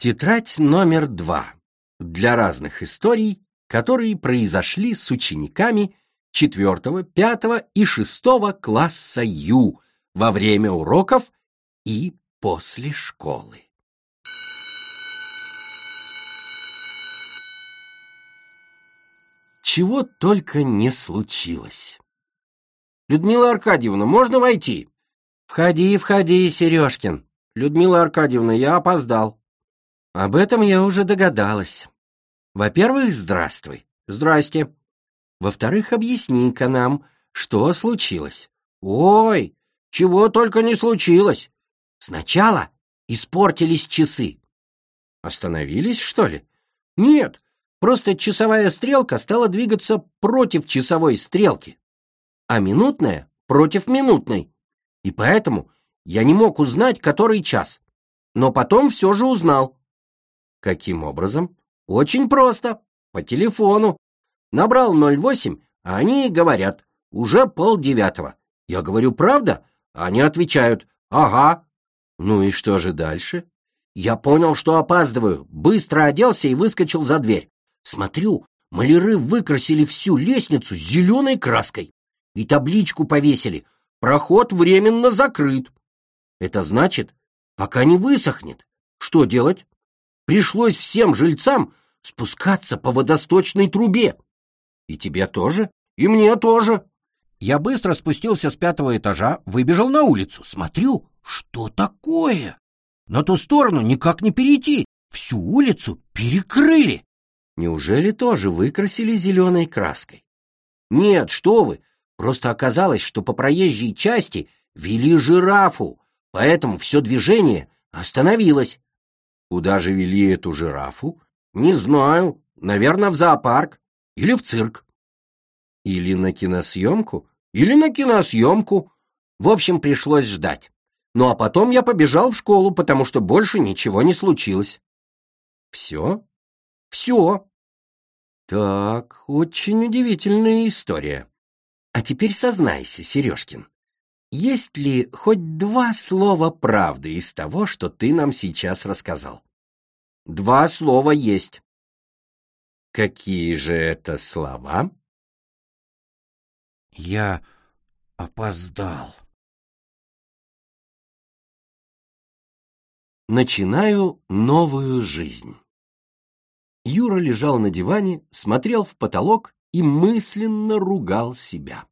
Тетрадь номер два для разных историй, которые произошли с учениками 4, 5 и 6 класса Ю во время уроков и после школы. Чего только не случилось. «Людмила Аркадьевна, можно войти?» «Входи, входи, Сережкин. Людмила Аркадьевна, я опоздал». «Об этом я уже догадалась. Во-первых, здравствуй». «Здрасте». «Во-вторых, объясни-ка нам, что случилось». «Ой, чего только не случилось. Сначала испортились часы». «Остановились, что ли?» «Нет, просто часовая стрелка стала двигаться против часовой стрелки, а минутная — против минутной. И поэтому я не мог узнать, который час. Но потом все же узнал. Каким образом? Очень просто. По телефону. Набрал 08, а они говорят, уже полдевятого. Я говорю, правда? Они отвечают, ага. Ну и что же дальше? Я понял, что опаздываю, быстро оделся и выскочил за дверь. Смотрю, маляры выкрасили всю лестницу зеленой краской и табличку повесили «Проход временно закрыт». Это значит, пока не высохнет. Что делать? Пришлось всем жильцам спускаться по водосточной трубе. И тебе тоже, и мне тоже. Я быстро спустился с пятого этажа, выбежал на улицу. Смотрю, что такое? На ту сторону никак не перейти. Всю улицу перекрыли. Неужели тоже выкрасили зеленой краской? Нет, что вы, просто оказалось, что по проезжей части вели жирафу, поэтому все движение остановилось. Куда же вели эту жирафу? Не знаю, наверное, в зоопарк или в цирк. Или на киносъемку, или на киносъемку. В общем, пришлось ждать. Ну а потом я побежал в школу, потому что больше ничего не случилось. Все? Все. Так, очень удивительная история. А теперь сознайся, Сережкин, есть ли хоть два слова правды из того, что ты нам сейчас рассказал? Два слова есть. Какие же это слова? Я опоздал. Начинаю новую жизнь. Юра лежал на диване, смотрел в потолок и мысленно ругал себя.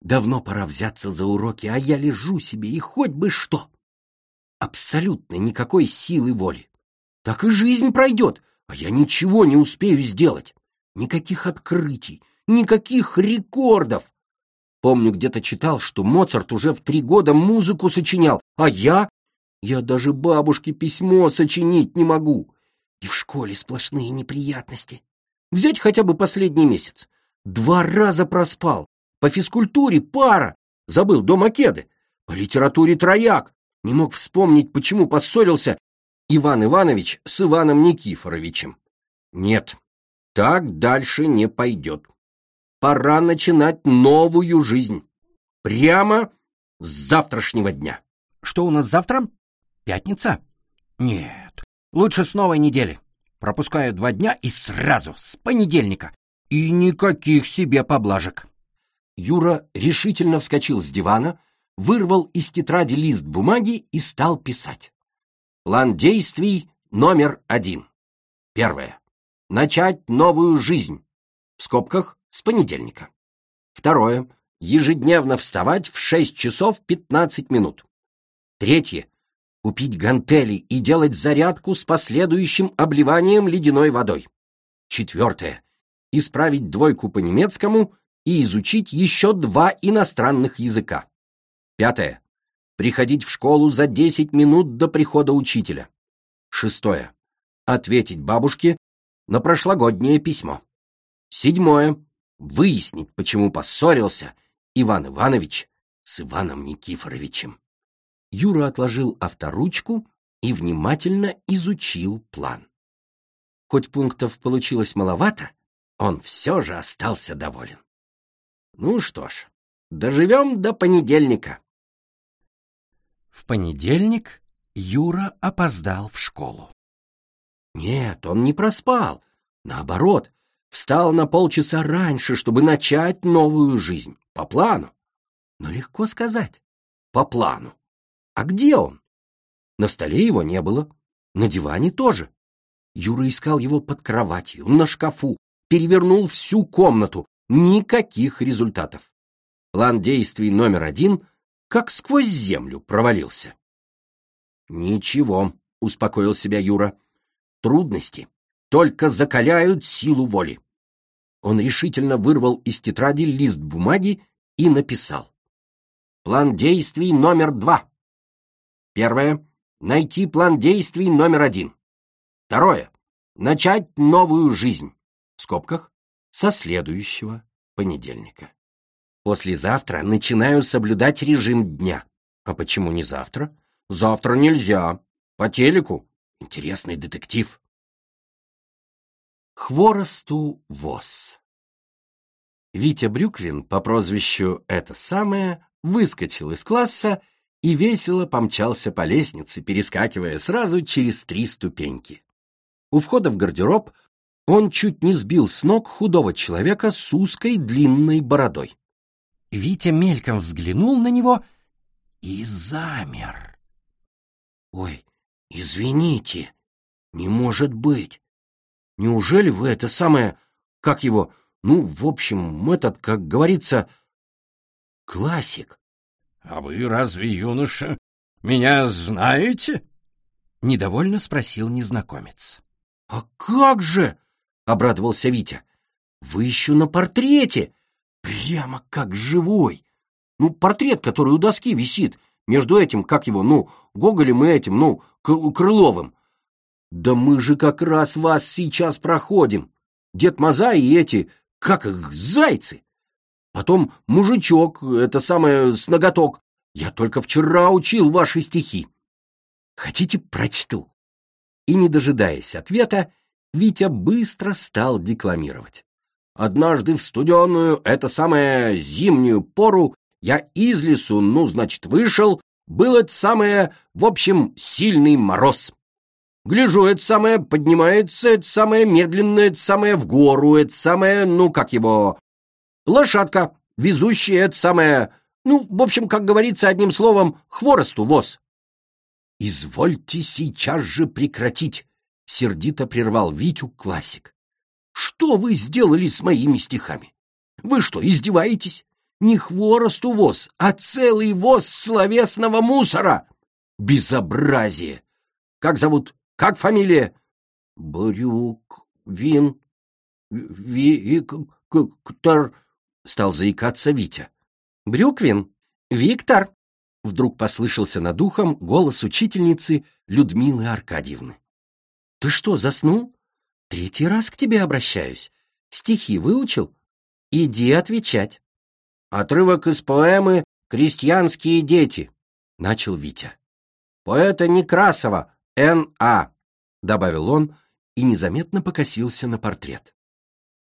Давно пора взяться за уроки, а я лежу себе, и хоть бы что. Абсолютно никакой силы воли. Так и жизнь пройдет, а я ничего не успею сделать. Никаких открытий, никаких рекордов. Помню, где-то читал, что Моцарт уже в три года музыку сочинял, а я... Я даже бабушке письмо сочинить не могу. И в школе сплошные неприятности. Взять хотя бы последний месяц. Два раза проспал, по физкультуре пара. Забыл дома кеды. По литературе трояк. Не мог вспомнить, почему поссорился Иван Иванович с Иваном Никифоровичем. Нет, так дальше не пойдет. Пора начинать новую жизнь. Прямо с завтрашнего дня. Что у нас завтра? Пятница? Нет, лучше с новой недели. Пропускаю два дня и сразу, с понедельника. И никаких себе поблажек. Юра решительно вскочил с дивана, вырвал из тетради лист бумаги и стал писать. План действий номер один. Первое. Начать новую жизнь. В скобках с понедельника. Второе. Ежедневно вставать в 6 часов 15 минут. Третье. Купить гантели и делать зарядку с последующим обливанием ледяной водой. Четвертое. Исправить двойку по немецкому и изучить еще два иностранных языка. Пятое. Приходить в школу за 10 минут до прихода учителя. Шестое. Ответить бабушке на прошлогоднее письмо. Седьмое. Выяснить, почему поссорился Иван Иванович с Иваном Никифоровичем. Юра отложил авторучку и внимательно изучил план. Хоть пунктов получилось маловато, он все же остался доволен. Ну что ж, доживем до понедельника. В понедельник Юра опоздал в школу. Нет, он не проспал. Наоборот, встал на полчаса раньше, чтобы начать новую жизнь. По плану. Но легко сказать. По плану. А где он? На столе его не было. На диване тоже. Юра искал его под кроватью, на шкафу, перевернул всю комнату. Никаких результатов. План действий номер один как сквозь землю провалился. «Ничего», — успокоил себя Юра. «Трудности только закаляют силу воли». Он решительно вырвал из тетради лист бумаги и написал. План действий номер два. Первое. Найти план действий номер один. Второе. Начать новую жизнь. В скобках. Со следующего понедельника. Послезавтра начинаю соблюдать режим дня. А почему не завтра? Завтра нельзя. По телеку. Интересный детектив. Хворосту воз. Витя Брюквин по прозвищу «Это самое» выскочил из класса и весело помчался по лестнице, перескакивая сразу через три ступеньки. У входа в гардероб он чуть не сбил с ног худого человека с узкой длинной бородой. Витя мельком взглянул на него и замер. «Ой, извините, не может быть. Неужели вы это самое, как его, ну, в общем, этот, как говорится, классик?» «А вы разве, юноша, меня знаете?» — недовольно спросил незнакомец. «А как же!» — обрадовался Витя. «Вы еще на портрете!» Прямо как живой. Ну, портрет, который у доски висит, между этим, как его, ну, Гоголем и этим, ну, Крыловым. Да мы же как раз вас сейчас проходим. Дед Маза и эти, как их, зайцы. Потом мужичок, это самое, с ноготок. Я только вчера учил ваши стихи. Хотите, прочту?» И, не дожидаясь ответа, Витя быстро стал декламировать. Однажды в студеную, это самое зимнюю пору, я из лесу, ну, значит, вышел, был это самое, в общем, сильный мороз. Гляжу, это самое поднимается, это самое медленное, это самое в гору, это самое, ну, как его, лошадка, везущая это самое, ну, в общем, как говорится одним словом, хворосту воз. «Извольте сейчас же прекратить!» — сердито прервал Витю классик. Что вы сделали с моими стихами? Вы что, издеваетесь? Не хворосту воз, а целый воз словесного мусора! Безобразие! Как зовут? Как фамилия? Брюк, Вин, Виктор, стал заикаться Витя. Брюквин, Виктор, вдруг послышался над ухом голос учительницы Людмилы Аркадьевны. Ты что, заснул? Третий раз к тебе обращаюсь. Стихи выучил? Иди отвечать. Отрывок из поэмы «Крестьянские дети», — начал Витя. Поэта Некрасова, Н.А., — добавил он и незаметно покосился на портрет.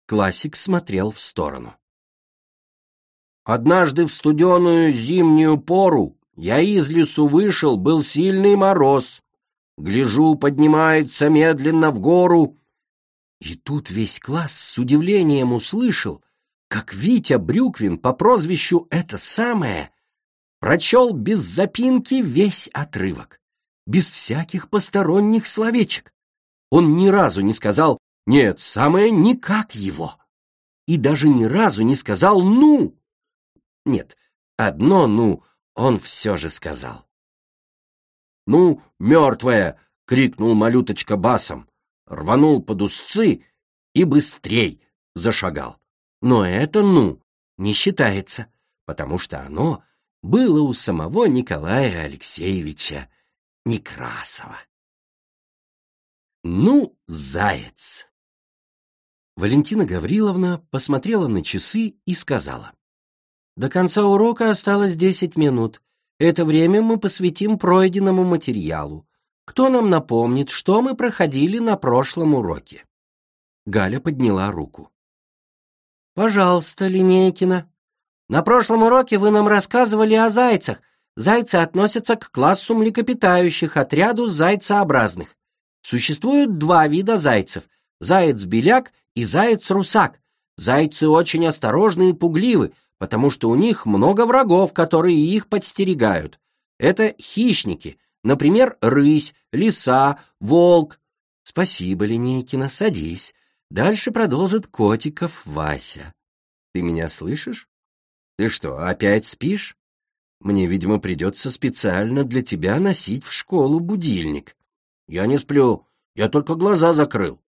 Классик смотрел в сторону. Однажды в студеную зимнюю пору я из лесу вышел, был сильный мороз. Гляжу, поднимается медленно в гору и тут весь класс с удивлением услышал, как Витя Брюквин по прозвищу «Это самое» прочел без запинки весь отрывок, без всяких посторонних словечек. Он ни разу не сказал «нет, самое никак его» и даже ни разу не сказал «ну». Нет, одно «ну» он все же сказал. «Ну, мертвая!» — крикнул малюточка басом рванул под узцы и быстрей зашагал. Но это «ну» не считается, потому что оно было у самого Николая Алексеевича Некрасова. Ну, заяц! Валентина Гавриловна посмотрела на часы и сказала. До конца урока осталось десять минут. Это время мы посвятим пройденному материалу. Кто нам напомнит, что мы проходили на прошлом уроке?» Галя подняла руку. «Пожалуйста, Линейкина. На прошлом уроке вы нам рассказывали о зайцах. Зайцы относятся к классу млекопитающих, отряду зайцеобразных. Существуют два вида зайцев – заяц-беляк и заяц-русак. Зайцы очень осторожны и пугливы, потому что у них много врагов, которые их подстерегают. Это хищники, например, рысь, лиса, волк. Спасибо, Линейкина, садись. Дальше продолжит Котиков Вася. Ты меня слышишь? Ты что, опять спишь? Мне, видимо, придется специально для тебя носить в школу будильник. Я не сплю, я только глаза закрыл.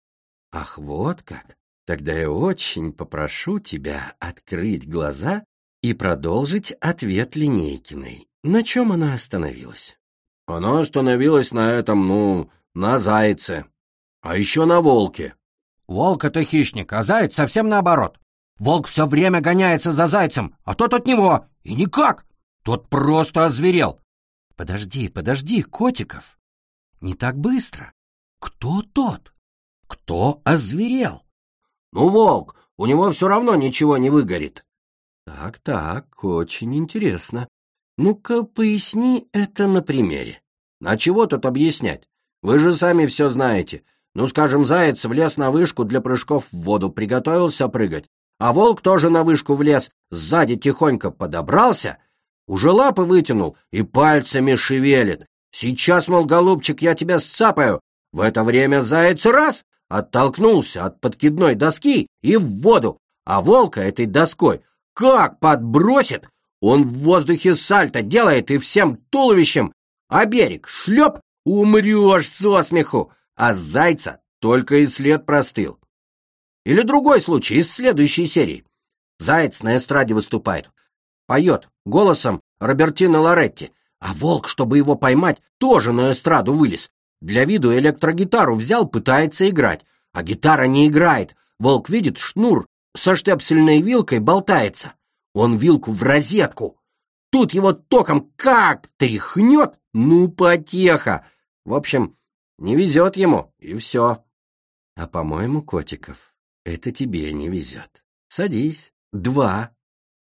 Ах, вот как. Тогда я очень попрошу тебя открыть глаза и продолжить ответ Линейкиной. На чем она остановилась? Она остановилась на этом, ну, на зайце. А еще на волке. Волк — это хищник, а заяц совсем наоборот. Волк все время гоняется за зайцем, а тот от него. И никак. Тот просто озверел. Подожди, подожди, Котиков. Не так быстро. Кто тот? Кто озверел? Ну, волк, у него все равно ничего не выгорит. Так, так, очень интересно. Ну-ка, поясни это на примере. На чего тут объяснять? Вы же сами все знаете. Ну, скажем, заяц влез на вышку для прыжков в воду, приготовился прыгать. А волк тоже на вышку влез, сзади тихонько подобрался, уже лапы вытянул и пальцами шевелит. Сейчас, мол, голубчик, я тебя сцапаю. В это время заяц раз оттолкнулся от подкидной доски и в воду, а волка этой доской как подбросит, он в воздухе сальто делает и всем туловищем, а берег шлеп, умрешь со смеху а зайца только и след простыл. Или другой случай из следующей серии. Заяц на эстраде выступает. Поет голосом Робертино Лоретти, а волк, чтобы его поймать, тоже на эстраду вылез. Для виду электрогитару взял, пытается играть, а гитара не играет. Волк видит, шнур со штепсельной вилкой болтается. Он вилку в розетку. Тут его током как тряхнет, ну потеха. В общем, не везет ему, и все. А, по-моему, Котиков, это тебе не везет. Садись. Два.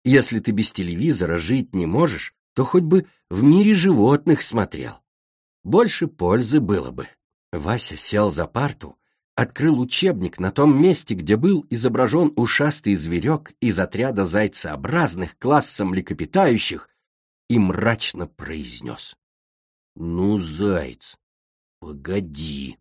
Если ты без телевизора жить не можешь, то хоть бы в мире животных смотрел. Больше пользы было бы. Вася сел за парту, открыл учебник на том месте, где был изображен ушастый зверек из отряда зайцеобразных класса млекопитающих, и мрачно произнес. «Ну, заяц, «Погоди,